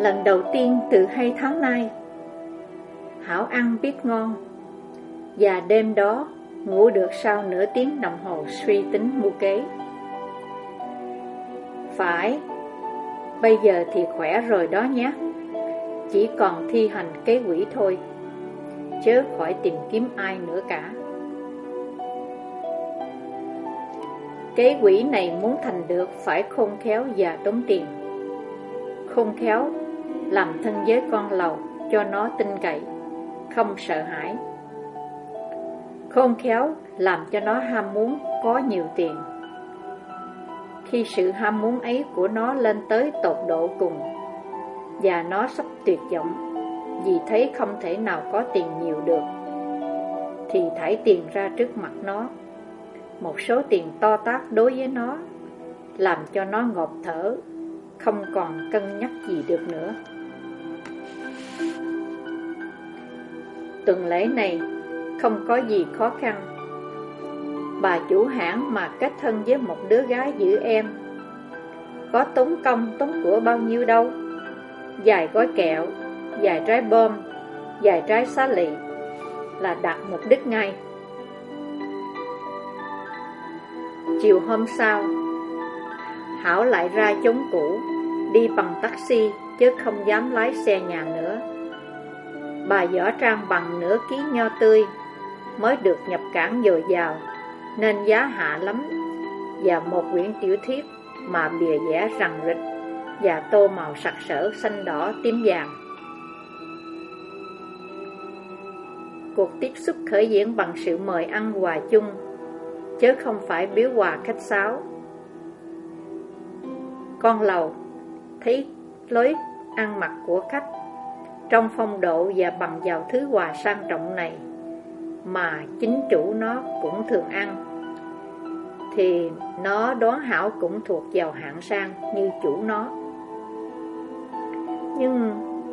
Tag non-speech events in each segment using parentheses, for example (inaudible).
Lần đầu tiên từ hai tháng nay. Hảo ăn biết ngon. Và đêm đó, ngủ được sau nửa tiếng đồng hồ suy tính mưu kế. Phải, Bây giờ thì khỏe rồi đó nhé. Chỉ còn thi hành kế quỷ thôi, Chớ khỏi tìm kiếm ai nữa cả. Kế quỷ này muốn thành được phải khôn khéo và tốn tiền. Khôn khéo làm thân giới con lầu cho nó tin cậy, không sợ hãi. Khôn khéo làm cho nó ham muốn có nhiều tiền. Khi sự ham muốn ấy của nó lên tới tột độ cùng Và nó sắp tuyệt vọng Vì thấy không thể nào có tiền nhiều được Thì thải tiền ra trước mặt nó. Một số tiền to tác đối với nó, làm cho nó ngộp thở, không còn cân nhắc gì được nữa. Tuần lễ này không có gì khó khăn. Bà chủ hãng mà kết thân với một đứa gái giữ em, có tốn công tốn của bao nhiêu đâu. Vài gói kẹo, vài trái bom, vài trái xá lị là đạt mục đích ngay. Chiều hôm sau Hảo lại ra chống cũ, Đi bằng taxi Chứ không dám lái xe nhà nữa. Bà giỏ trang bằng nửa ký nho tươi Mới được nhập cảng dồi dào, Nên giá hạ lắm. Và một quyển tiểu thuyết Mà bìa vẽ rằng rịch Và tô màu sặc sỡ xanh đỏ tím vàng. Cuộc tiếp xúc khởi diễn bằng sự mời ăn quà chung, chứ không phải biếu quà khách sáo. Con lầu, thấy lối ăn mặc của khách trong phong độ và bằng vào thứ quà sang trọng này mà chính chủ nó cũng thường ăn, thì nó đoán Hảo cũng thuộc vào hạng sang như chủ nó. Nhưng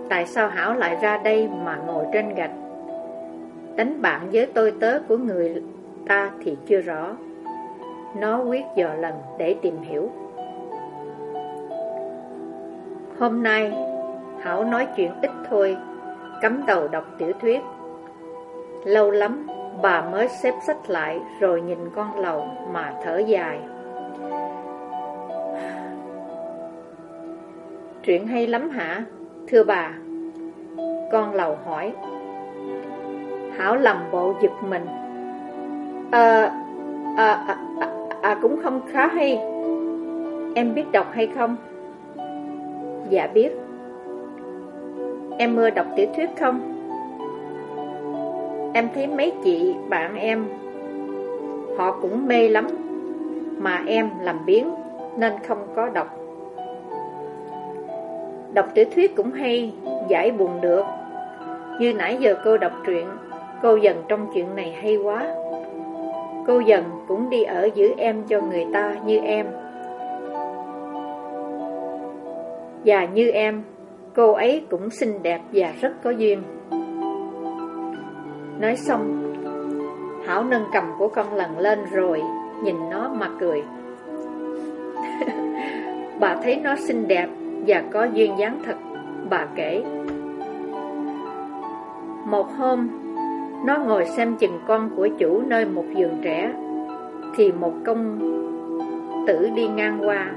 tại sao Hảo lại ra đây mà ngồi trên gạch? Đánh bạn với tôi tớ của người ta thì chưa rõ Nó quyết dò lần để tìm hiểu Hôm nay Hảo nói chuyện ít thôi Cắm đầu đọc tiểu thuyết. Lâu lắm Bà mới xếp sách lại Rồi nhìn con lầu mà thở dài. Chuyện hay lắm hả Thưa bà? Con lầu hỏi. Hảo lầm bộ giật mình. À, à, à, à, à cũng không khá hay. Em biết đọc hay không? Dạ biết. Em mơ đọc tiểu thuyết không? Em thấy mấy chị, bạn em, Họ cũng mê lắm, Mà em làm biến Nên không có đọc. Đọc tiểu thuyết cũng hay, Giải buồn được. Như nãy giờ cô đọc truyện, Cô dần trong chuyện này hay quá. Cô dần cũng đi ở giữ em cho người ta như em. Và như em, Cô ấy cũng xinh đẹp và rất có duyên. Nói xong Hảo nâng cầm của con lần lên rồi Nhìn nó mà cười. (laughs) Bà thấy nó xinh đẹp Và có duyên dáng thật, Bà kể. Một hôm, nó ngồi xem chừng con của chủ nơi một giường trẻ, Thì một công tử đi ngang qua.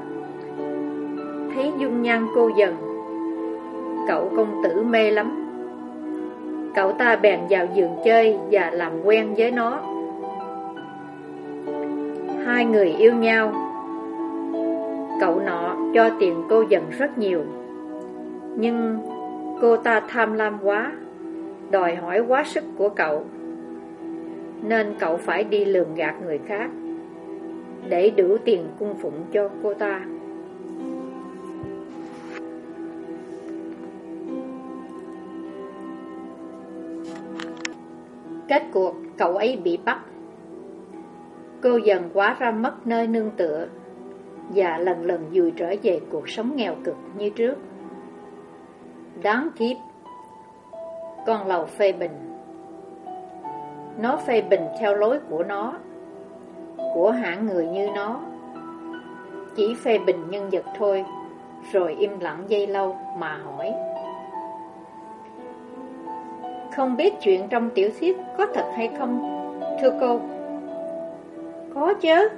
Thấy dung nhan cô dần Cậu công tử mê lắm. Cậu ta bèn vào giường chơi và làm quen với nó. Hai người yêu nhau. Cậu nọ cho tiền cô dần rất nhiều. Nhưng cô ta tham lam quá, đòi hỏi quá sức của cậu. Nên cậu phải đi lường gạt người khác Để đủ tiền cung phụng cho cô ta. Kết cuộc cậu ấy bị bắt. Cô dần quá ra mất nơi nương tựa Và lần lần dùi trở về cuộc sống nghèo cực như trước. Đáng kiếp con lầu phê bình. Nó phê bình theo lối của nó Của hạng người như nó. Chỉ phê bình nhân vật thôi, rồi im lặng dây lâu mà hỏi. Không biết chuyện trong tiểu thuyết có thật hay không, thưa cô? Có chứ.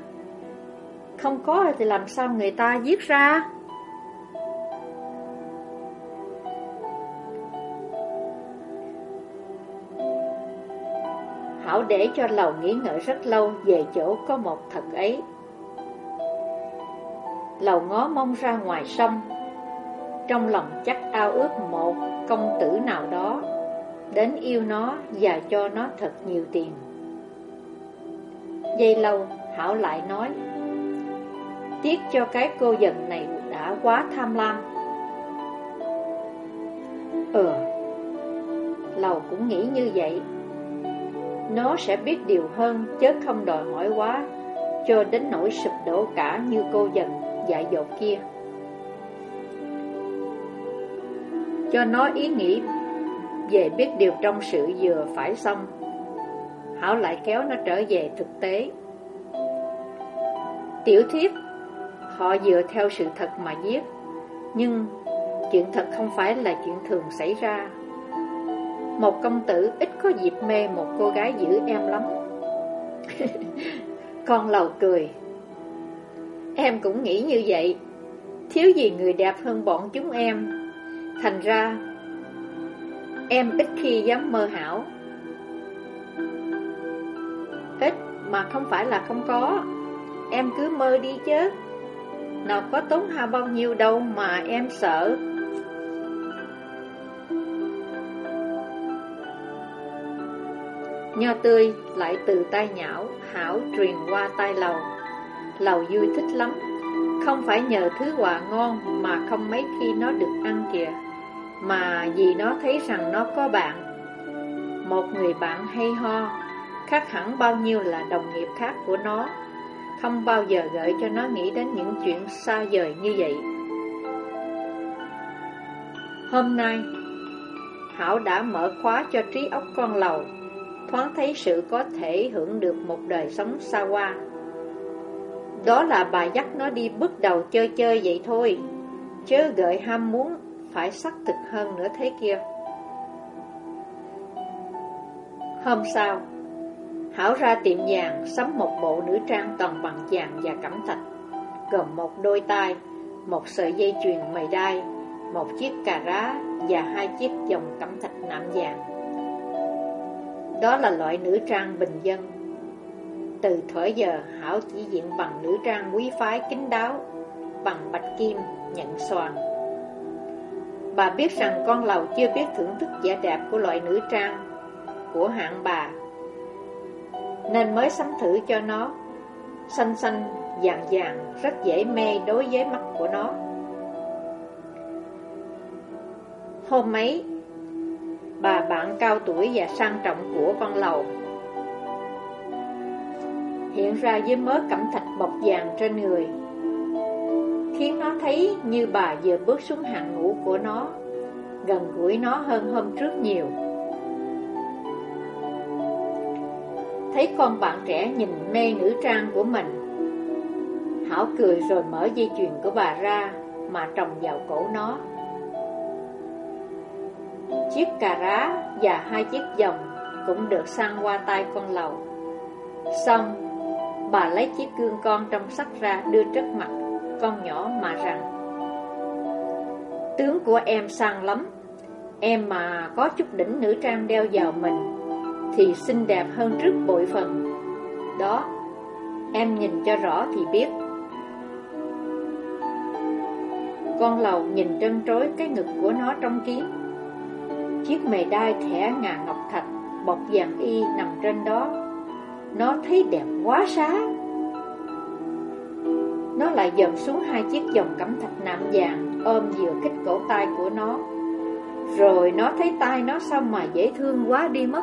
Không có thì làm sao người ta viết ra? Hảo để cho lầu nghĩ ngợi rất lâu về chỗ có một thật ấy. Lầu ngó mong ra ngoài sông, trong lòng chắc ao ước một công tử nào đó, đến yêu nó và cho nó thật nhiều tiền. Giây lâu, Hảo lại nói, tiếc cho cái cô giận này đã quá tham lam. Ừ, Lầu cũng nghĩ như vậy nó sẽ biết điều hơn chứ không đòi hỏi quá Cho đến nỗi sụp đổ cả như cô dần dại dột kia Cho nó ý nghĩ về biết điều trong sự vừa phải xong. Hảo lại kéo nó trở về thực tế. Tiểu thuyết Họ dựa theo sự thật mà viết Nhưng chuyện thật không phải là chuyện thường xảy ra. Một công tử ít có dịp mê một cô gái giữ em lắm. (laughs) Con lầu cười. Em cũng nghĩ như vậy. Thiếu gì người đẹp hơn bọn chúng em. Thành ra Em ít khi dám mơ hảo. Ít mà không phải là không có. Em cứ mơ đi chứ. Nào có tốn hao bao nhiêu đâu mà em sợ. Nho tươi lại từ tay nhão, Hảo truyền qua tay lầu. Lầu vui thích lắm. Không phải nhờ thứ quà ngon Mà không mấy khi nó được ăn kìa. Mà vì nó thấy rằng nó có bạn. Một người bạn hay ho Khác hẳn bao nhiêu là đồng nghiệp khác của nó. Không bao giờ gợi cho nó nghĩ đến những chuyện xa vời như vậy. Hôm nay Hảo đã mở khóa cho trí óc con lầu thoáng thấy sự có thể hưởng được một đời sống xa hoa. Đó là bà dắt nó đi bước đầu chơi chơi vậy thôi, chớ gợi ham muốn phải xác thực hơn nữa thế kia. Hôm sau, Hảo ra tiệm vàng sắm một bộ nữ trang toàn bằng vàng và cẩm thạch, gồm một đôi tai, một sợi dây chuyền mày đai, một chiếc cà rá và hai chiếc vòng cẩm thạch nạm vàng. Đó là loại nữ trang bình dân Từ thời giờ Hảo chỉ diện bằng nữ trang quý phái kín đáo Bằng bạch kim, nhận xoàn Bà biết rằng con lầu chưa biết thưởng thức vẻ đẹp của loại nữ trang Của hạng bà. Nên mới sắm thử cho nó. Xanh xanh, vàng vàng Rất dễ mê đối với mắt của nó. Hôm ấy bà bạn cao tuổi và sang trọng của con lầu. Hiện ra với mớ cẩm thạch bọc vàng trên người, khiến nó thấy như bà vừa bước xuống hạng ngũ của nó, gần gũi nó hơn hôm trước nhiều. Thấy con bạn trẻ nhìn mê nữ trang của mình, Hảo cười rồi mở dây chuyền của bà ra mà trồng vào cổ nó chiếc cà rá và hai chiếc vòng cũng được sang qua tay con lầu. Xong, bà lấy chiếc gương con trong sắt ra đưa trước mặt con nhỏ mà rằng Tướng của em sang lắm, em mà có chút đỉnh nữ trang đeo vào mình thì xinh đẹp hơn trước bội phần. Đó, em nhìn cho rõ thì biết. Con lầu nhìn trân trối cái ngực của nó trong kiến Chiếc mề đai thẻ ngà ngọc thạch Bọc vàng y nằm trên đó Nó thấy đẹp quá xá nó lại dần xuống hai chiếc vòng cẩm thạch nạm vàng, Ôm giữa kích cổ tay của nó. Rồi nó thấy tay nó sao mà dễ thương quá đi mất.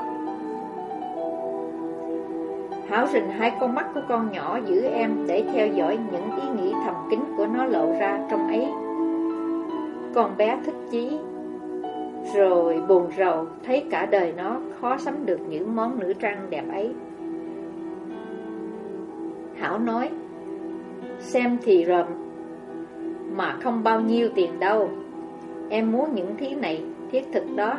Hảo rình hai con mắt của con nhỏ giữ em Để theo dõi những ý nghĩ thầm kín của nó lộ ra trong ấy. Con bé thích chí. Rồi buồn rầu, thấy cả đời nó khó sắm được những món nữ trang đẹp ấy. Hảo nói Xem thì rầm. Mà không bao nhiêu tiền đâu. Em muốn những thứ này, thiết thực đó.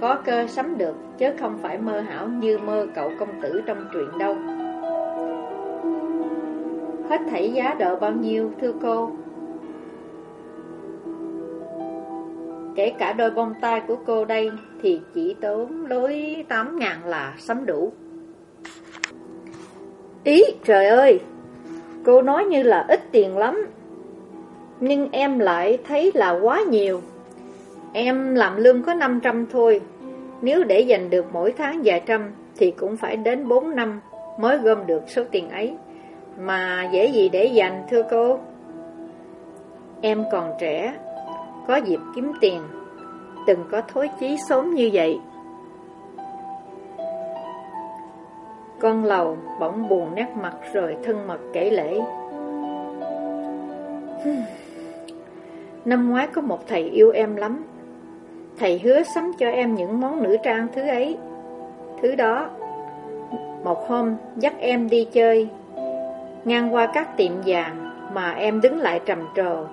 Có cơ sắm được, Chứ không phải mơ hảo như mơ cậu công tử trong truyện đâu. Hết thảy giá đỡ bao nhiêu, thưa cô? Kể cả đôi bông tai của cô đây, Thì chỉ tốn lối 8 ngàn là sắm đủ. Ý, trời ơi! Cô nói như là ít tiền lắm. Nhưng em lại thấy là quá nhiều. Em làm lương có 500 thôi. Nếu để dành được mỗi tháng vài trăm Thì cũng phải đến 4 năm Mới gom được số tiền ấy. Mà dễ gì để dành, thưa cô? Em còn trẻ, Có dịp kiếm tiền, từng có thối chí sớm như vậy. Con lầu bỗng buồn nét mặt rồi thân mật kể lễ Năm ngoái có một thầy yêu em lắm. Thầy hứa sắm cho em những món nữ trang thứ ấy. Thứ đó, Một hôm dắt em đi chơi. Ngang qua các tiệm vàng Mà em đứng lại trầm trồ.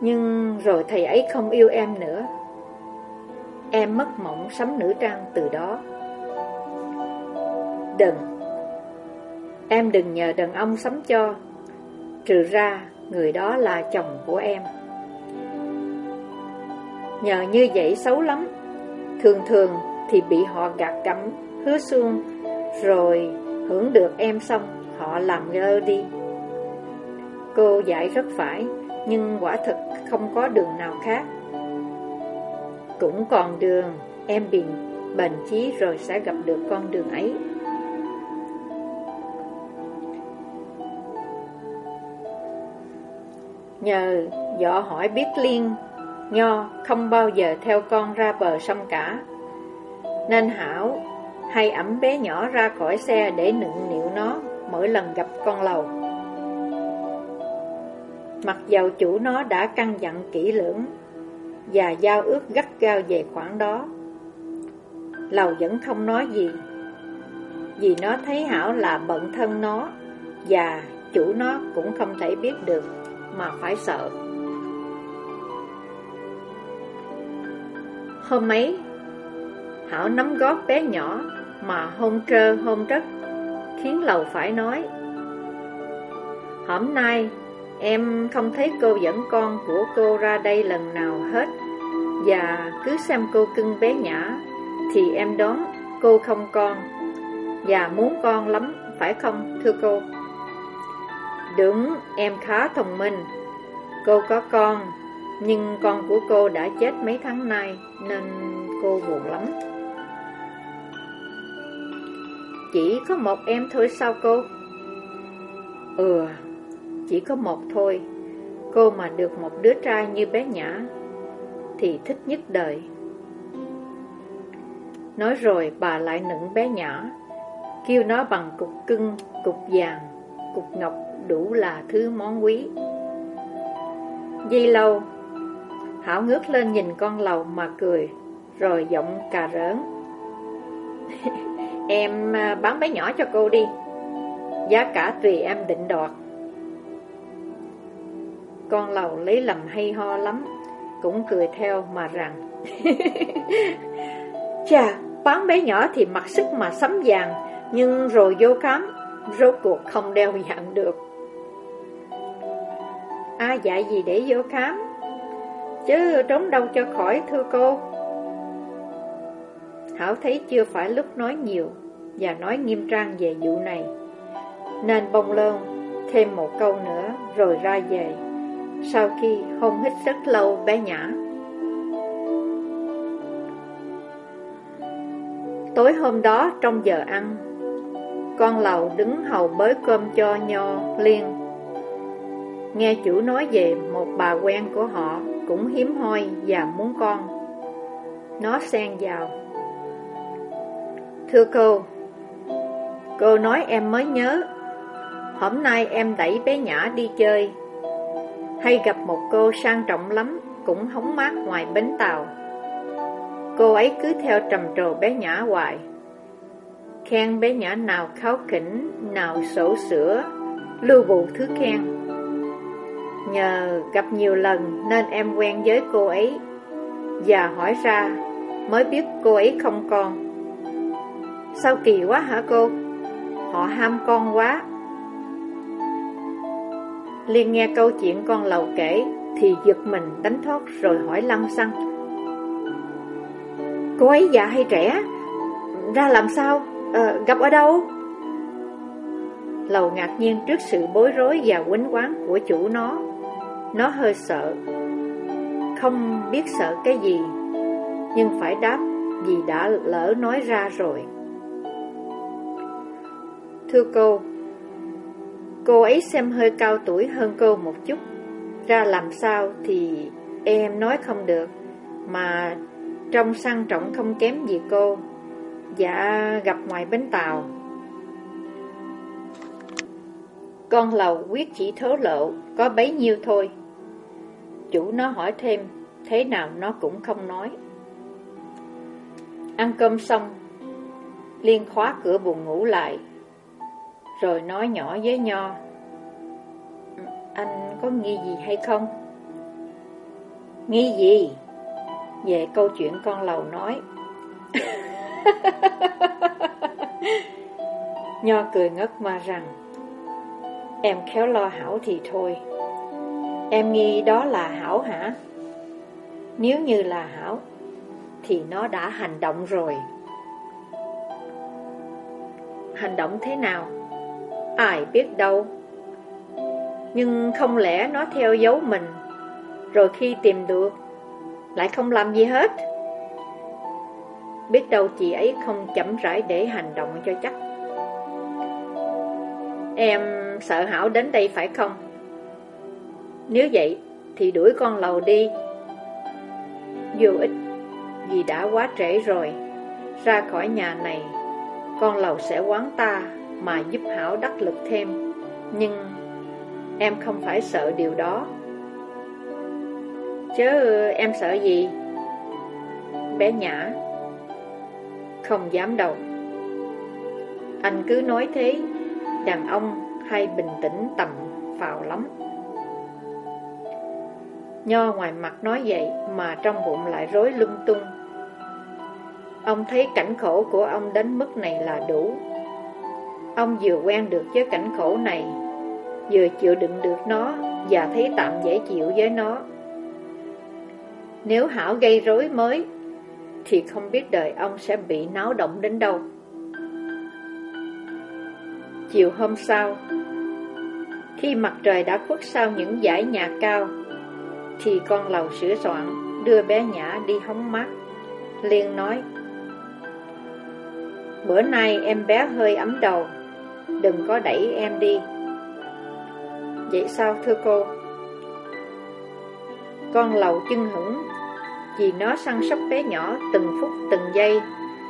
Nhưng rồi thầy ấy không yêu em nữa. Em mất mộng sắm nữ trang từ đó. Đừng Em đừng nhờ đàn ông sắm cho. Trừ ra, người đó là chồng của em. Nhờ như vậy xấu lắm. Thường thường thì bị họ gạt cắm Hứa xuông Rồi hưởng được em xong, Họ làm ngơ đi. Cô dạy rất phải, Nhưng quả thực không có đường nào khác. Cũng còn đường, Em bình bền chí rồi sẽ gặp được con đường ấy. Nhờ dọ hỏi biết liên, Nho không bao giờ theo con ra bờ sông cả. Nên Hảo hay ẩm bé nhỏ ra khỏi xe để nựng nịu nó mỗi lần gặp con lầu. Mặc dầu chủ nó đã căn dặn kỹ lưỡng Và giao ước gắt gao về khoản đó, Lầu vẫn không nói gì, Vì nó thấy Hảo là bận thân nó Và chủ nó cũng không thể biết được. Mà phải sợ Hôm ấy, Hảo nắm gót bé nhỏ mà hôn trơ hôn rất, khiến lầu phải nói. Hôm nay, em không thấy cô dẫn con của cô ra đây lần nào hết, và cứ xem cô cưng bé nhã, thì em đoán cô không con, và muốn con lắm, phải không, thưa cô? Đúng, em khá thông minh. Cô có con, nhưng con của cô đã chết mấy tháng nay Nên cô buồn lắm Chỉ có một em thôi sao cô? Ừ, chỉ có một thôi Cô mà được một đứa trai như bé Nhã Thì thích nhất đời Nói rồi bà lại nựng bé Nhã Kêu nó bằng cục cưng, cục vàng, cục ngọc đủ là thứ món quý. Di lâu Hảo ngước lên nhìn con lầu mà cười Rồi giọng cà rỡn, (laughs) Em à, bán bé nhỏ cho cô đi. Giá cả tùy em định đoạt. Con lầu lấy lầm hay ho lắm Cũng cười theo mà rằng (laughs) Chà, bán bé nhỏ thì mặc sức mà sắm vàng Nhưng rồi vô khám Rốt cuộc không đeo dạng được. Ai dạy gì để vô khám? Chứ trốn đâu cho khỏi, thưa cô. Hảo thấy chưa phải lúc nói nhiều Và nói nghiêm trang về vụ này, Nên bông lơn thêm một câu nữa rồi ra về. Sau khi hôn hít rất lâu, bé nhã. Tối hôm đó trong giờ ăn, Con lầu đứng hầu bới cơm cho nho liên. Nghe chủ nói về một bà quen của họ cũng hiếm hoi và muốn con. Nó xen vào. Thưa cô, cô nói em mới nhớ, hôm nay em đẩy bé Nhã đi chơi, hay gặp một cô sang trọng lắm, cũng hóng mát ngoài bến tàu. Cô ấy cứ theo trầm trồ bé Nhã hoài, khen bé Nhã nào kháo khỉnh, nào sổ sữa, Lưu vụ thứ khen Nhờ gặp nhiều lần nên em quen với cô ấy Và hỏi ra mới biết cô ấy không con Sao kỳ quá hả cô? Họ ham con quá Liên nghe câu chuyện con lầu kể Thì giật mình đánh thoát rồi hỏi lăng xăng Cô ấy già hay trẻ? Ra làm sao? À, gặp ở đâu? Lầu ngạc nhiên trước sự bối rối và quýnh quán của chủ nó nó hơi sợ. Không biết sợ cái gì, Nhưng phải đáp vì đã lỡ nói ra rồi. Thưa cô Cô ấy xem hơi cao tuổi hơn cô một chút. Ra làm sao thì em nói không được, Mà trong sang trọng không kém gì cô. Dạ gặp ngoài bến tàu. Con lầu quyết chỉ thố lộ, Có bấy nhiêu thôi. Chủ nó hỏi thêm, Thế nào nó cũng không nói Ăn cơm xong, Liên khóa cửa buồn ngủ lại, Rồi nói nhỏ với Nho Anh có nghi gì hay không? Nghi gì? Về câu chuyện con lầu nói (laughs) Nho cười ngất mà rằng, Em khéo lo Hảo thì thôi Em nghi đó là Hảo hả? Nếu như là Hảo, Thì nó đã hành động rồi Hành động thế nào? Ai biết đâu Nhưng không lẽ nó theo dấu mình, Rồi khi tìm được, Lại không làm gì hết Biết đâu chị ấy không chậm rãi để hành động cho chắc Em sợ Hảo đến đây phải không? Nếu vậy, thì đuổi con lầu đi. Vô ích, Vì đã quá trễ rồi, Ra khỏi nhà này, Con lầu sẽ quán ta Mà giúp Hảo đắc lực thêm. Nhưng Em không phải sợ điều đó. Chớ em sợ gì? Bé Nhã Không dám đâu Anh cứ nói thế, Đàn ông hay bình tĩnh tầm phào lắm. Nho ngoài mặt nói vậy Mà trong bụng lại rối lung tung. Ông thấy cảnh khổ của ông đến mức này là đủ. Ông vừa quen được với cảnh khổ này, Vừa chịu đựng được nó Và thấy tạm dễ chịu với nó. Nếu Hảo gây rối mới, Thì không biết đời ông sẽ bị náo động đến đâu. Chiều hôm sau, Khi mặt trời đã khuất sau những dãy nhà cao thì con lầu sửa soạn, Đưa bé Nhã đi hóng mát Liên nói, Bữa nay em bé hơi ấm đầu, Đừng có đẩy em đi. Vậy sao, thưa cô? Con lầu chân hững, Vì nó săn sóc bé nhỏ từng phút từng giây,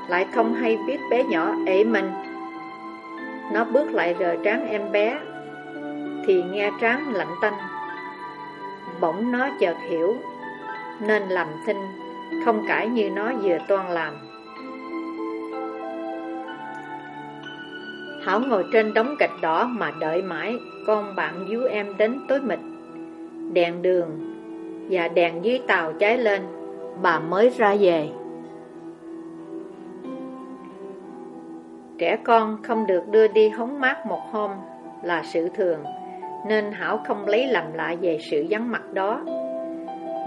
Lại không hay biết bé nhỏ ể mình. Nó bước lại rờ trán em bé, Thì nghe trán lạnh tanh. Bỗng nó chợt hiểu Nên làm thinh Không cãi như nó vừa toan làm. Hảo ngồi trên đống gạch đỏ mà đợi mãi Con bạn dú em đến tối mịt. Đèn đường Và đèn dưới tàu cháy lên Bà mới ra về. Trẻ con không được đưa đi hóng mát một hôm là sự thường, nên Hảo không lấy làm lạ về sự vắng mặt đó.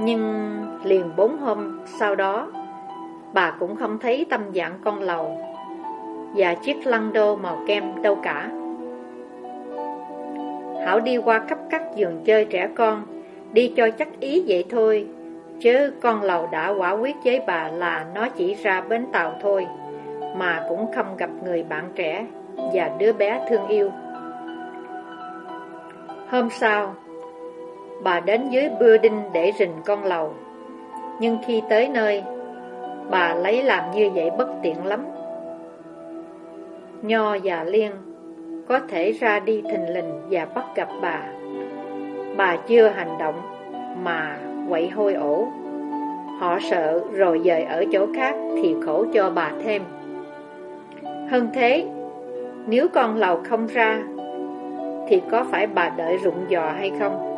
Nhưng liền bốn hôm sau đó, bà cũng không thấy tâm dạng con lầu và chiếc lăng đô màu kem đâu cả. Hảo đi qua khắp các giường chơi trẻ con, đi cho chắc ý vậy thôi, chứ con lầu đã quả quyết với bà là nó chỉ ra bến tàu thôi mà cũng không gặp người bạn trẻ và đứa bé thương yêu. Hôm sau, bà đến dưới bưa đinh để rình con lầu, nhưng khi tới nơi, bà lấy làm như vậy bất tiện lắm. Nho và Liên có thể ra đi thình lình và bắt gặp bà. Bà chưa hành động mà quậy hôi ổ. Họ sợ rồi dời ở chỗ khác thì khổ cho bà thêm. Hơn thế, nếu con lầu không ra, thì có phải bà đợi rụng giò hay không?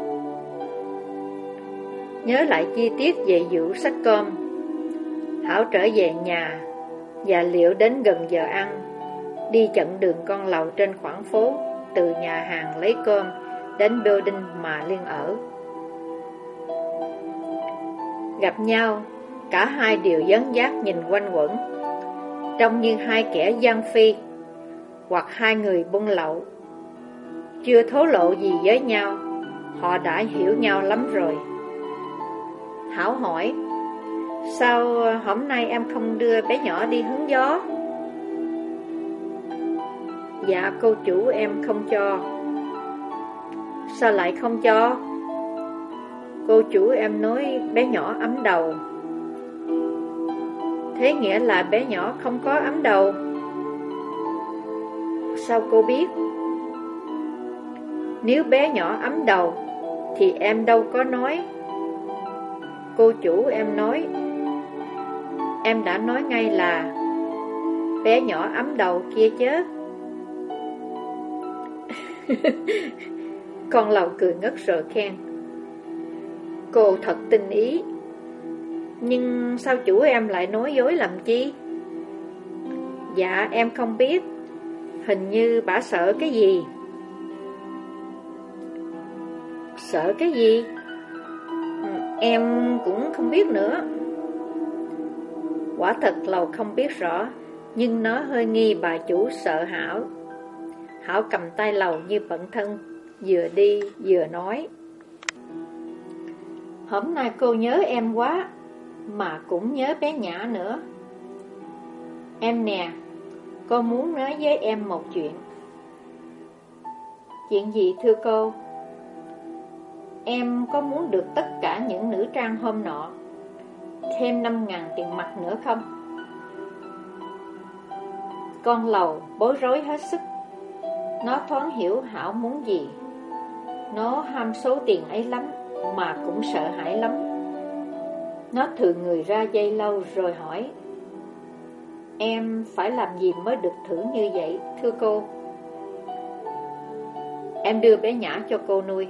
Nhớ lại chi tiết về vụ sách cơm. Hảo trở về nhà Và liệu đến gần giờ ăn, Đi chặn đường con lầu trên khoảng phố, Từ nhà hàng lấy cơm Đến building mà Liên ở. Gặp nhau, Cả hai đều dấn giác nhìn quanh quẩn. Trông như hai kẻ gian phi, Hoặc hai người buôn lậu. Chưa thố lộ gì với nhau Họ đã hiểu nhau lắm rồi Thảo hỏi, Sao ờ, hôm nay em không đưa bé nhỏ đi hứng gió? Dạ cô chủ em không cho Sao lại không cho? Cô chủ em nói bé nhỏ ấm đầu Thế nghĩa là bé nhỏ không có ấm đầu Sao cô biết? Nếu bé nhỏ ấm đầu, Thì em đâu có nói. Cô chủ em nói, Em đã nói ngay là, Bé nhỏ ấm đầu kia chứ (laughs) Con lầu cười ngất rồi khen. Cô thật tinh ý. Nhưng sao chủ em lại nói dối làm chi? Dạ em không biết. Hình như bà sợ cái gì. Sợ cái gì? Ừ, em cũng không biết nữa. Quả thật lầu không biết rõ, Nhưng nó hơi nghi bà chủ sợ Hảo. Hảo cầm tay lầu như bận thân, Vừa đi vừa nói. Hôm nay cô nhớ em quá, Mà cũng nhớ bé Nhã nữa. Em nè, Cô muốn nói với em một chuyện. Chuyện gì thưa cô? Em có muốn được tất cả những nữ trang hôm nọ Thêm 5 ngàn tiền mặt nữa không? Con lầu bối rối hết sức. Nó thoáng hiểu Hảo muốn gì. Nó ham số tiền ấy lắm Mà cũng sợ hãi lắm. Nó thường người ra dây lâu rồi hỏi, Em phải làm gì mới được thưởng như vậy, Thưa cô? Em đưa bé Nhã cho cô nuôi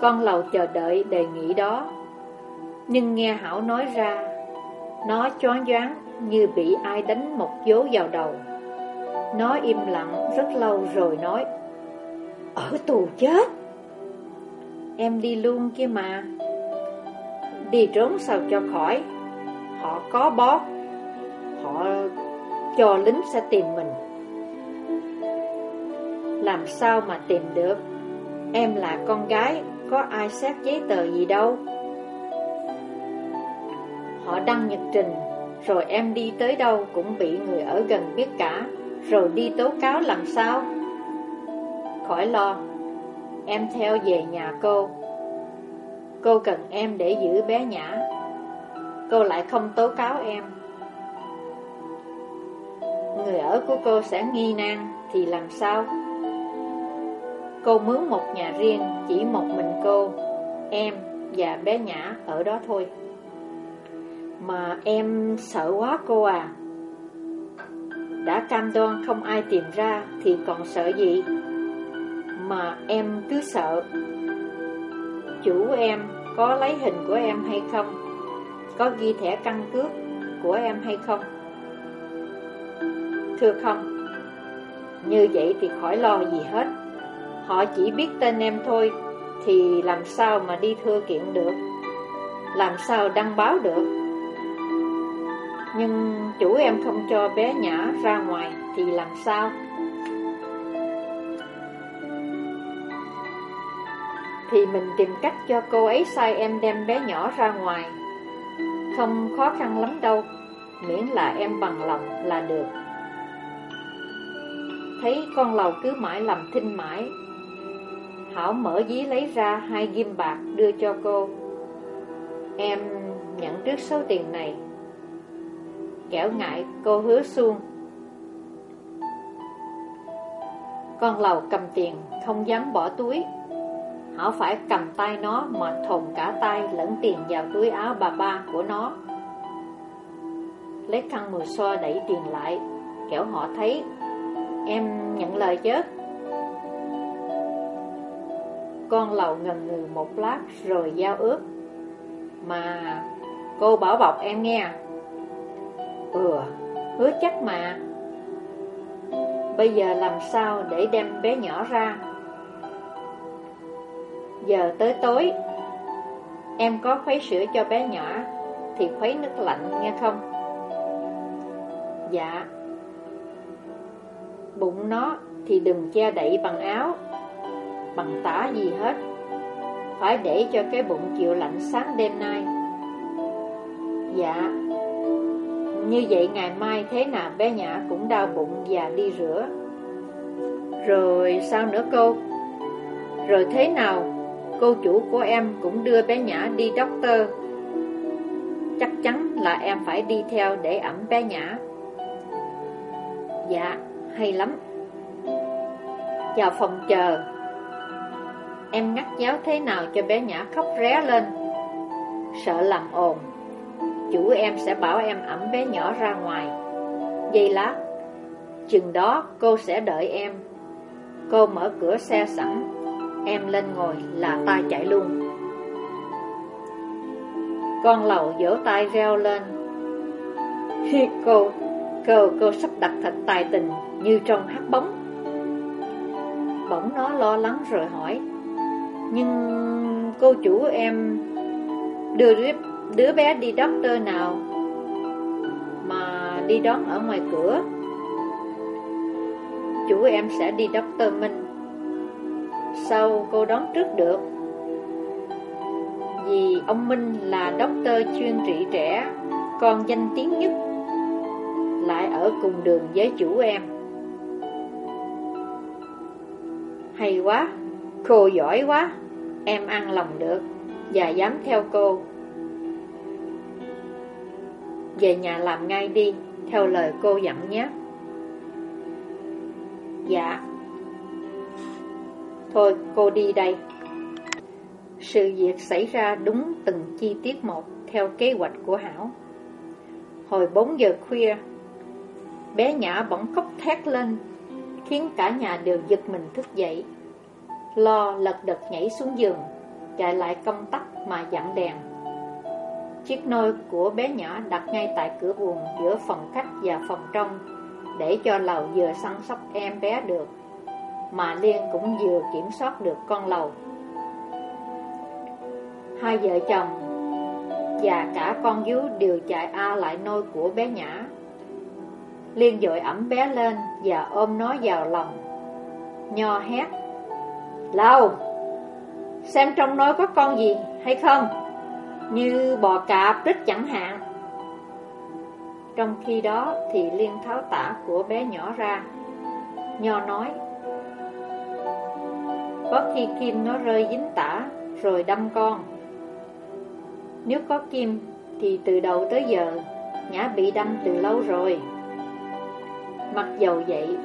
con lầu chờ đợi đề nghị đó. Nhưng nghe Hảo nói ra, Nó choáng váng như bị ai đánh một dố vào đầu. Nó im lặng rất lâu rồi nói, Ở tù chết. Em đi luôn kia mà. Đi trốn sao cho khỏi? Họ có bó, Họ cho lính sẽ tìm mình. Làm sao mà tìm được? Em là con gái có ai xét giấy tờ gì đâu. Họ đăng nhật trình, Rồi em đi tới đâu cũng bị người ở gần biết cả, Rồi đi tố cáo làm sao? Khỏi lo, Em theo về nhà cô. Cô cần em để giữ bé nhã. Cô lại không tố cáo em. Người ở của cô sẽ nghi nan Thì làm sao? Cô mướn một nhà riêng, Chỉ một mình cô, Em và bé Nhã ở đó thôi. Mà em sợ quá cô à. Đã cam đoan không ai tìm ra Thì còn sợ gì? Mà em cứ sợ. Chủ em có lấy hình của em hay không? Có ghi thẻ căn cước của em hay không? Thưa không, Như vậy thì khỏi lo gì hết. Họ chỉ biết tên em thôi, Thì làm sao mà đi thưa kiện được? Làm sao đăng báo được? Nhưng chủ em không cho bé Nhã ra ngoài Thì làm sao? Thì mình tìm cách cho cô ấy sai em đem bé nhỏ ra ngoài. Không khó khăn lắm đâu, Miễn là em bằng lòng là được. Thấy con lầu cứ mãi làm thinh mãi Hảo mở dí lấy ra hai ghim bạc đưa cho cô. Em nhận trước số tiền này. Kẻo ngại cô hứa xuông Con lầu cầm tiền, không dám bỏ túi. Hảo phải cầm tay nó mà thồn cả tay lẫn tiền vào túi áo bà ba của nó. Lấy khăn mùi xoa đẩy tiền lại, Kẻo họ thấy, Em nhận lời chứ? Con lầu ngần ngừ một lát rồi giao ước. Mà cô bảo bọc em nghe. Ừ, hứa chắc mà. Bây giờ làm sao để đem bé nhỏ ra? Giờ tới tối Em có khuấy sữa cho bé nhỏ Thì khuấy nước lạnh nghe không? Dạ. Bụng nó thì đừng che đậy bằng áo. Bằng tả gì hết. Phải để cho cái bụng chịu lạnh sáng đêm nay. Dạ Như vậy ngày mai thế nào bé Nhã cũng đau bụng và đi rửa. Rồi sao nữa cô? Rồi thế nào? Cô chủ của em cũng đưa bé Nhã đi doctor. Chắc chắn là em phải đi theo để ẩm bé Nhã. Dạ, hay lắm. Vào phòng chờ. Em ngắt giáo thế nào cho bé Nhã khóc ré lên? Sợ làm ồn. Chủ em sẽ bảo em ẩm bé nhỏ ra ngoài. Giây lát Chừng đó cô sẽ đợi em. Cô mở cửa xe sẵn. Em lên ngồi là ta chạy luôn. Con lầu vỗ tay reo lên. Cô Cô, cô sắp đặt thật tài tình Như trong hát bóng. Bỗng nó lo lắng rồi hỏi. Nhưng cô chủ em Đưa đứa, đứa bé đi doctor nào Mà đi đón ở ngoài cửa? Chủ em sẽ đi doctor Minh Sao cô đón trước được? Vì ông Minh là doctor chuyên trị trẻ Con danh tiếng nhất lại ở cùng đường với chủ em. Hay quá, cô giỏi quá, Em ăn lòng được Và dám theo cô. Về nhà làm ngay đi, Theo lời cô dặn nhé. Dạ. Thôi, cô đi đây. Sự việc xảy ra đúng từng chi tiết một Theo kế hoạch của Hảo. Hồi 4 giờ khuya, Bé Nhã bỗng khóc thét lên, Khiến cả nhà đều giật mình thức dậy. Lo lật đật nhảy xuống giường, Chạy lại công tắc mà dặn đèn. Chiếc nôi của bé nhỏ đặt ngay tại cửa buồng giữa phòng khách và phòng trong, Để cho lầu vừa săn sóc em bé được, Mà Liên cũng vừa kiểm soát được con lầu. Hai vợ chồng và cả con vú đều chạy a lại nôi của bé Nhã Liên dội ẩm bé lên và ôm nó vào lòng, Nho hét Lâu Xem trong nôi có con gì hay không? Như bò cạp rít chẳng hạn. Trong khi đó thì Liên tháo tả của bé nhỏ ra Nho nói Có khi kim nó rơi dính tả Rồi đâm con. Nếu có kim Thì từ đầu tới giờ Nhã bị đâm từ lâu rồi. Mặc dầu vậy,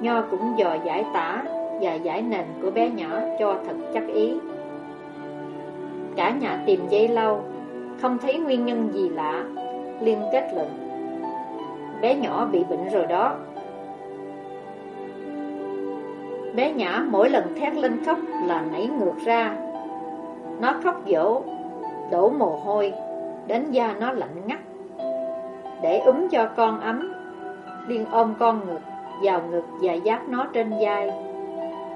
Nho cũng dò giải tả và giải nền của bé nhỏ cho thật chắc ý. Cả nhà tìm dây lâu, không thấy nguyên nhân gì lạ, liên kết luận. Bé nhỏ bị bệnh rồi đó. Bé nhỏ mỗi lần thét lên khóc là nảy ngược ra. Nó khóc dỗ, đổ mồ hôi, đến da nó lạnh ngắt. Để ấm cho con ấm, Liên ôm con ngực vào ngực và dắt nó trên vai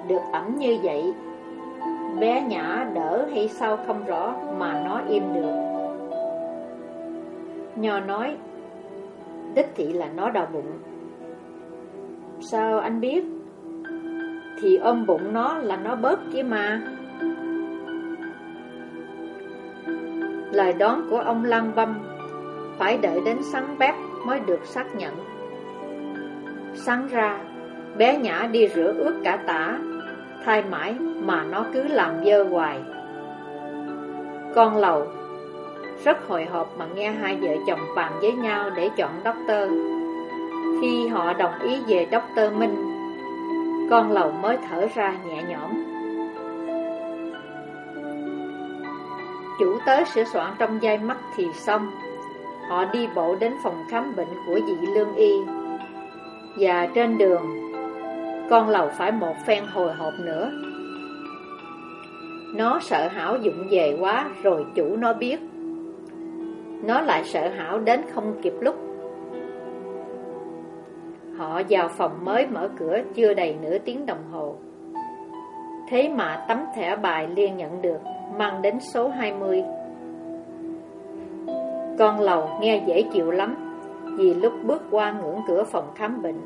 được ẩm như vậy. Bé nhỏ đỡ hay sao không rõ mà nó im được. Nho nói Đích thị là nó đau bụng. Sao anh biết? Thì ôm bụng nó là nó bớt kia mà. Lời đón của ông Lăng Bâm Phải đợi đến sáng bét mới được xác nhận. Sáng ra, bé nhã đi rửa ướt cả tả, thay mãi mà nó cứ làm dơ hoài. Con lầu rất hồi hộp mà nghe hai vợ chồng bàn với nhau để chọn doctor. Khi họ đồng ý về doctor Minh, con lầu mới thở ra nhẹ nhõm. Chủ tới sửa soạn trong dây mắt thì xong. Họ đi bộ đến phòng khám bệnh của dị lương y và trên đường con lầu phải một phen hồi hộp nữa. Nó sợ hảo dụng về quá, Rồi chủ nó biết. Nó lại sợ hảo đến không kịp lúc. Họ vào phòng mới mở cửa, chưa đầy nửa tiếng đồng hồ. Thế mà tấm thẻ bài liên nhận được, Mang đến số 20 Con lầu nghe dễ chịu lắm, Vì lúc bước qua ngưỡng cửa phòng khám bệnh,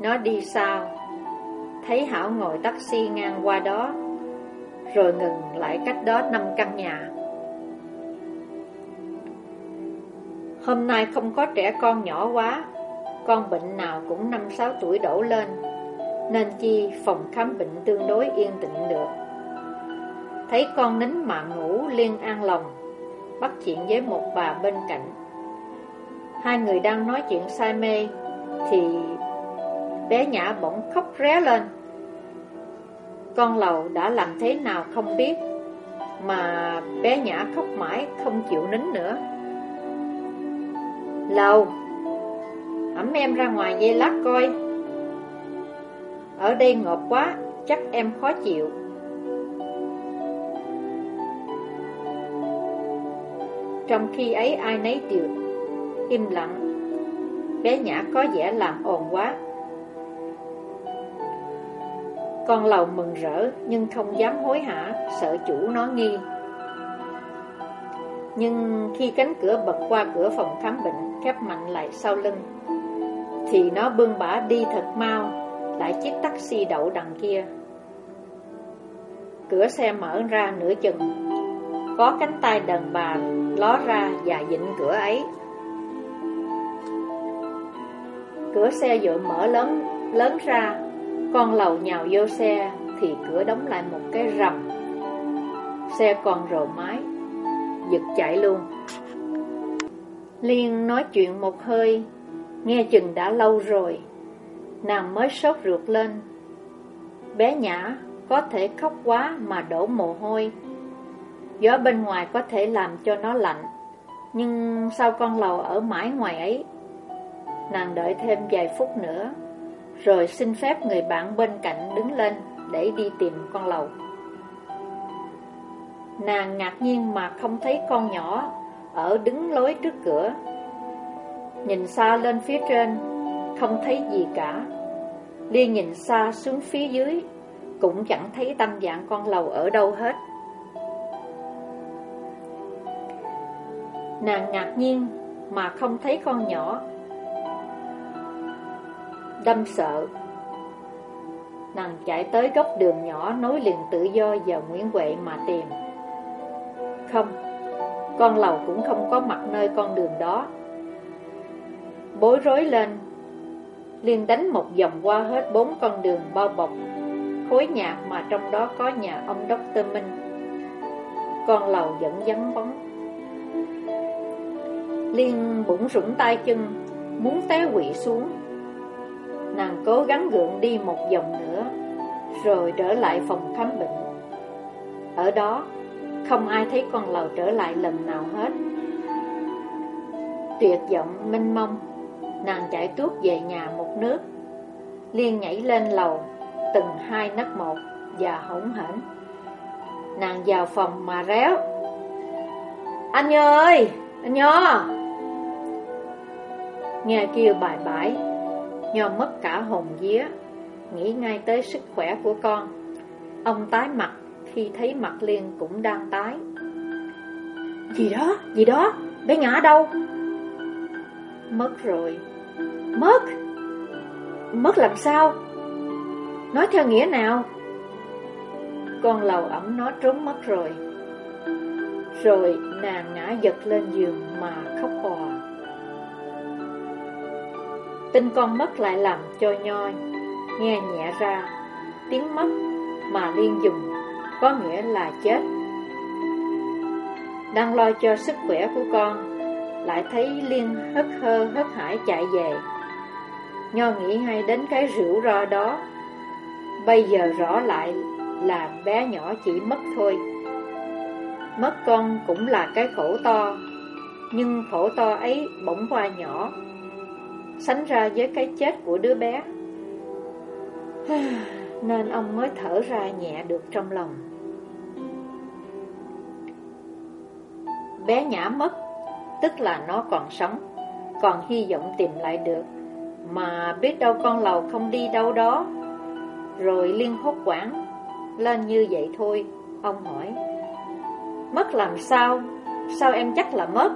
Nó đi sao Thấy Hảo ngồi taxi ngang qua đó, Rồi ngừng lại cách đó năm căn nhà. Hôm nay không có trẻ con nhỏ quá, Con bệnh nào cũng 5-6 tuổi đổ lên, Nên chi phòng khám bệnh tương đối yên tĩnh được. Thấy con nín mà ngủ liên an lòng, Bắt chuyện với một bà bên cạnh. Hai người đang nói chuyện say mê, Thì bé Nhã bỗng khóc ré lên. Con lầu đã làm thế nào không biết, Mà bé Nhã khóc mãi không chịu nín nữa. Lầu, Ẩm em ra ngoài dây lát coi. Ở đây ngộp quá, Chắc em khó chịu. Trong khi ấy ai nấy đều im lặng. Bé Nhã có vẻ làm ồn quá. Con lầu mừng rỡ, nhưng không dám hối hả, Sợ chủ nó nghi. Nhưng khi cánh cửa bật qua cửa phòng khám bệnh, Khép mạnh lại sau lưng, Thì nó bưng bả đi thật mau, Lại chiếc taxi đậu đằng kia. Cửa xe mở ra nửa chừng, Có cánh tay đàn bà ló ra và dịnh cửa ấy. Cửa xe dội mở lớn lớn ra con lầu nhào vô xe Thì cửa đóng lại một cái rầm. Xe còn rồ mái, Giật chạy luôn. Liên nói chuyện một hơi, Nghe chừng đã lâu rồi. Nàng mới sốt ruột lên. Bé Nhã, có thể khóc quá mà đổ mồ hôi. Gió bên ngoài có thể làm cho nó lạnh, Nhưng sao con lầu ở mãi ngoài ấy? Nàng đợi thêm vài phút nữa rồi xin phép người bạn bên cạnh đứng lên Để đi tìm con lầu. Nàng ngạc nhiên mà không thấy con nhỏ Ở đứng lối trước cửa. Nhìn xa lên phía trên, Không thấy gì cả. Liên nhìn xa xuống phía dưới, Cũng chẳng thấy tâm dạng con lầu ở đâu hết. Nàng ngạc nhiên mà không thấy con nhỏ. Đâm sợ. Nàng chạy tới góc đường nhỏ nối liền tự do và Nguyễn Huệ mà tìm. Không, con lầu cũng không có mặt nơi con đường đó. Bối rối lên liền đánh một vòng qua hết bốn con đường bao bọc Khối nhà mà trong đó có nhà ông Dr. Minh. Con lầu vẫn vắng bóng. Liên bụng rủng tay chân Muốn té quỵ xuống. Nàng cố gắng gượng đi một vòng nữa, Rồi trở lại phòng khám bệnh. Ở đó, Không ai thấy con lầu trở lại lần nào hết. Tuyệt vọng minh mông, Nàng chạy tuốt về nhà một nước Liên nhảy lên lầu, Từng hai nấc một Và hỗn hển. Nàng vào phòng mà réo, Anh ơi, Anh Nho! Nghe kêu bài bãi Nho mất cả hồn vía Nghĩ ngay tới sức khỏe của con. Ông tái mặt Khi thấy mặt Liên cũng đang tái. Gì đó, gì đó? Bé ngã đâu? Mất rồi. Mất? Mất làm sao? Nói theo nghĩa nào? Con lầu ẩm nó trốn mất rồi. Rồi nàng ngã giật lên giường mà khóc hòa Tin con mất lại làm cho nhoi. Nghe nhẹ ra, Tiếng mất mà liên dùng, Có nghĩa là chết. Đang lo cho sức khỏe của con, Lại thấy Liên hất hơ hất hải chạy về. Nho nghĩ ngay đến cái rượu ro đó. Bây giờ rõ lại là bé nhỏ chỉ mất thôi. Mất con cũng là cái khổ to, Nhưng khổ to ấy bỗng qua nhỏ. Sánh ra với cái chết của đứa bé. (sighs) Nên ông mới thở ra nhẹ được trong lòng. Bé nhã mất, Tức là nó còn sống, Còn hy vọng tìm lại được. Mà biết đâu con lầu không đi đâu đó. Rồi liên hốt quảng, Lên như vậy thôi, Ông hỏi. Mất làm sao? Sao em chắc là mất?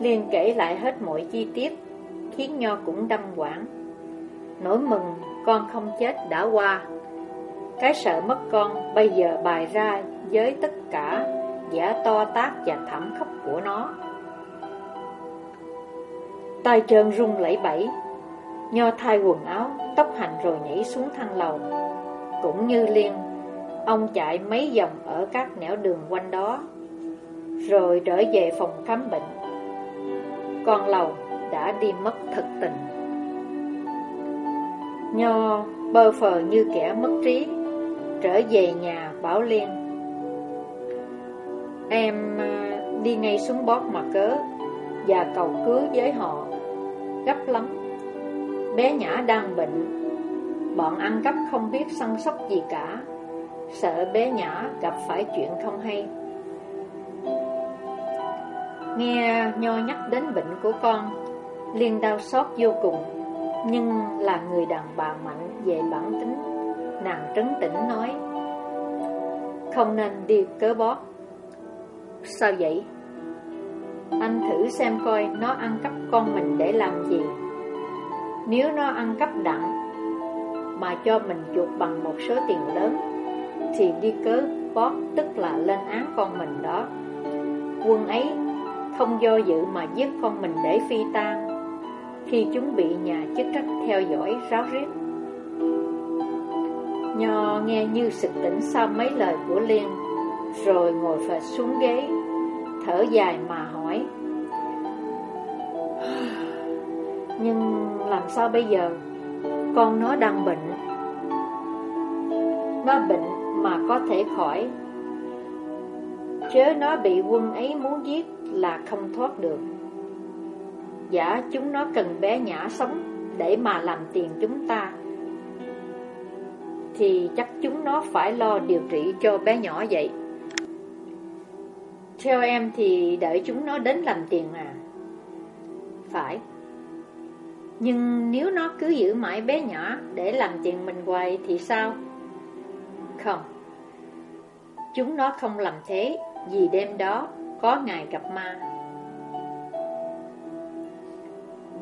Liên kể lại hết mọi chi tiết Khiến Nho cũng đâm quảng Nỗi mừng con không chết đã qua. Cái sợ mất con bây giờ bài ra với tất cả giả to tác và thảm khốc của nó. Tay trơn rung lẫy bẫy Nho thay quần áo, tóc hành rồi nhảy xuống thang lầu. Cũng như Liên Ông chạy mấy vòng ở các nẻo đường quanh đó Rồi trở về phòng khám bệnh. Con lầu đã đi mất thật tình. Nho bơ phờ như kẻ mất trí, Trở về nhà bảo Liên Em à, đi ngay xuống bót mà cớ Và cầu cứu với họ. Gấp lắm. Bé Nhã đang bệnh. Bọn ăn cắp không biết săn sóc gì cả. Sợ bé Nhã gặp phải chuyện không hay. Nghe Nho nhắc đến bệnh của con Liên đau xót vô cùng Nhưng là người đàn bà mạnh về bản tính, Nàng trấn tĩnh nói, Không nên đi cớ bóp. Sao vậy? Anh thử xem coi nó ăn cắp con mình để làm gì Nếu nó ăn cắp đặng Mà cho mình chuột bằng một số tiền lớn, Thì đi cớ bóp tức là lên án con mình đó Quân ấy không do dự mà giết con mình để phi tan Khi chúng bị nhà chức trách theo dõi ráo riết. Nho nghe như sực tỉnh sau mấy lời của Liên, Rồi ngồi phật xuống ghế, Thở dài mà hỏi. (sighs) Nhưng làm sao bây giờ? Con nó đang bệnh. Nó bệnh mà có thể khỏi. Chớ nó bị quân ấy muốn giết là không thoát được. Giả chúng nó cần bé nhã sống Để mà làm tiền chúng ta, Thì chắc chúng nó phải lo điều trị cho bé nhỏ vậy. Theo em thì đợi chúng nó đến làm tiền à Phải. Nhưng nếu nó cứ giữ mãi bé nhỏ Để làm tiền mình hoài thì sao? Không. Chúng nó không làm thế. Vì đêm đó, có ngày gặp ma.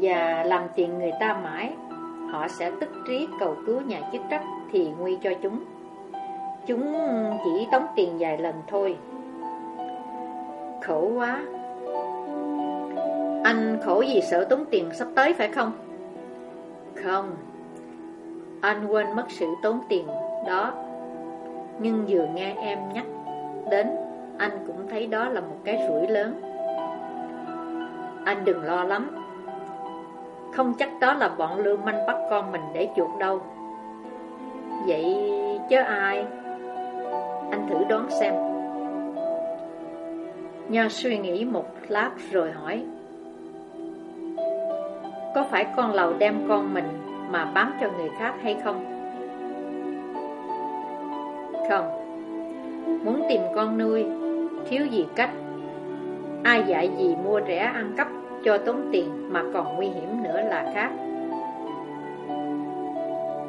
Và làm tiền người ta mãi, Họ sẽ tức trí cầu cứu nhà chức trách Thì nguy cho chúng. Chúng chỉ tống tiền vài lần thôi. Khổ quá. Anh khổ vì sợ tốn tiền sắp tới phải không? Không. Anh quên mất sự tốn tiền đó. Nhưng vừa nghe em nhắc đến anh cũng thấy đó là một cái rủi lớn. Anh đừng lo lắm. Không chắc đó là bọn lưu manh bắt con mình để chuột đâu. Vậy chứ ai? Anh thử đoán xem. Nho suy nghĩ một lát rồi hỏi. Có phải con lầu đem con mình mà bán cho người khác hay không? Không. Muốn tìm con nuôi Thiếu gì cách? Ai dạy gì mua rẻ ăn cắp Cho tốn tiền mà còn nguy hiểm nữa là khác.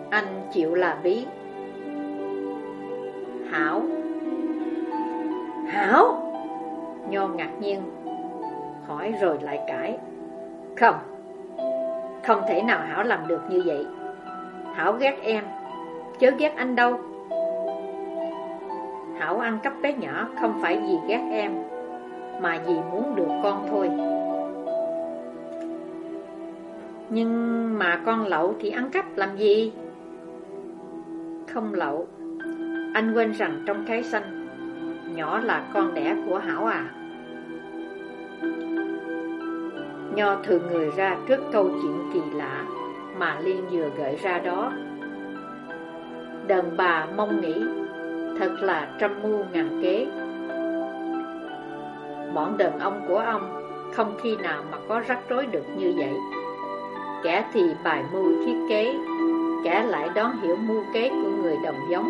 Anh chịu là bí Hảo. Hảo? Nho ngạc nhiên. Hỏi rồi lại cãi. Không. Không thể nào Hảo làm được như vậy. Hảo ghét em. Chớ ghét anh đâu. Hảo ăn cắp bé nhỏ không phải vì ghét em, Mà vì muốn được con thôi. Nhưng mà con lậu thì ăn cắp làm gì? Không lậu, Anh quên rằng trong cái xanh Nhỏ là con đẻ của Hảo à. Nho thường người ra trước câu chuyện kỳ lạ Mà Liên vừa gợi ra đó. Đàn bà mong nghĩ Thật là trăm mưu ngàn kế. Bọn đàn ông của ông Không khi nào mà có rắc rối được như vậy. Kẻ thì bài mưu thiết kế, Kẻ lại đón hiểu mưu kế của người đồng giống,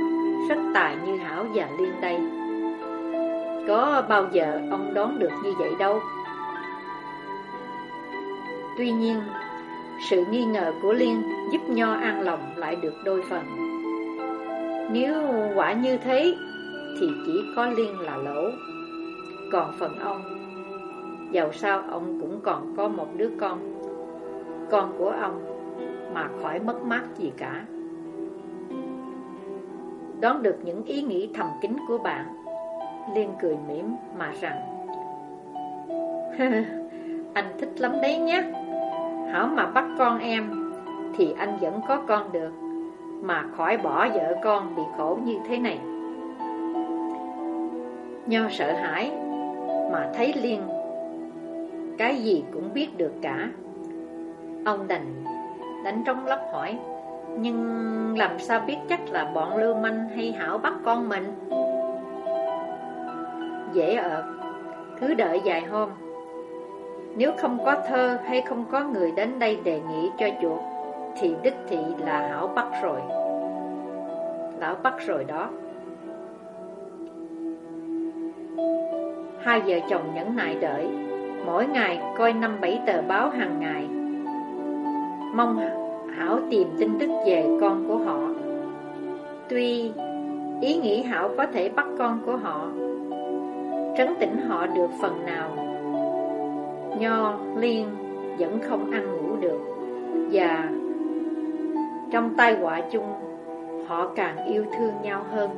Rất tài như Hảo và Liên đây Có bao giờ ông đoán được như vậy đâu? Tuy nhiên, Sự nghi ngờ của Liên giúp Nho an lòng lại được đôi phần. Nếu quả như thế, Thì chỉ có Liên là lỗ. Còn phần ông, Dầu sao ông cũng còn có một đứa con Con của ông Mà khỏi mất mát gì cả. Đón được những ý nghĩ thầm kín của bạn, Liên cười mỉm mà rằng, (laughs) Anh thích lắm đấy nhé. Hảo mà bắt con em, Thì anh vẫn có con được. Mà khỏi bỏ vợ con bị khổ như thế này. Nho sợ hãi, Mà thấy Liên cái gì cũng biết được cả. Ông đành, đánh trống lấp hỏi, Nhưng làm sao biết chắc là bọn lưu manh hay hảo bắt con mình? Dễ ợt, Cứ đợi vài hôm. Nếu không có thơ hay không có người đến đây đề nghị cho chuột thì đích thị là hảo bắt rồi Lão bắt rồi đó Hai vợ chồng nhẫn nại đợi mỗi ngày coi năm bảy tờ báo hàng ngày. Mong Hảo tìm tin tức về con của họ. Tuy ý nghĩ Hảo có thể bắt con của họ, trấn tĩnh họ được phần nào. Nho, Liên vẫn không ăn ngủ được, và trong tai họa chung, họ càng yêu thương nhau hơn.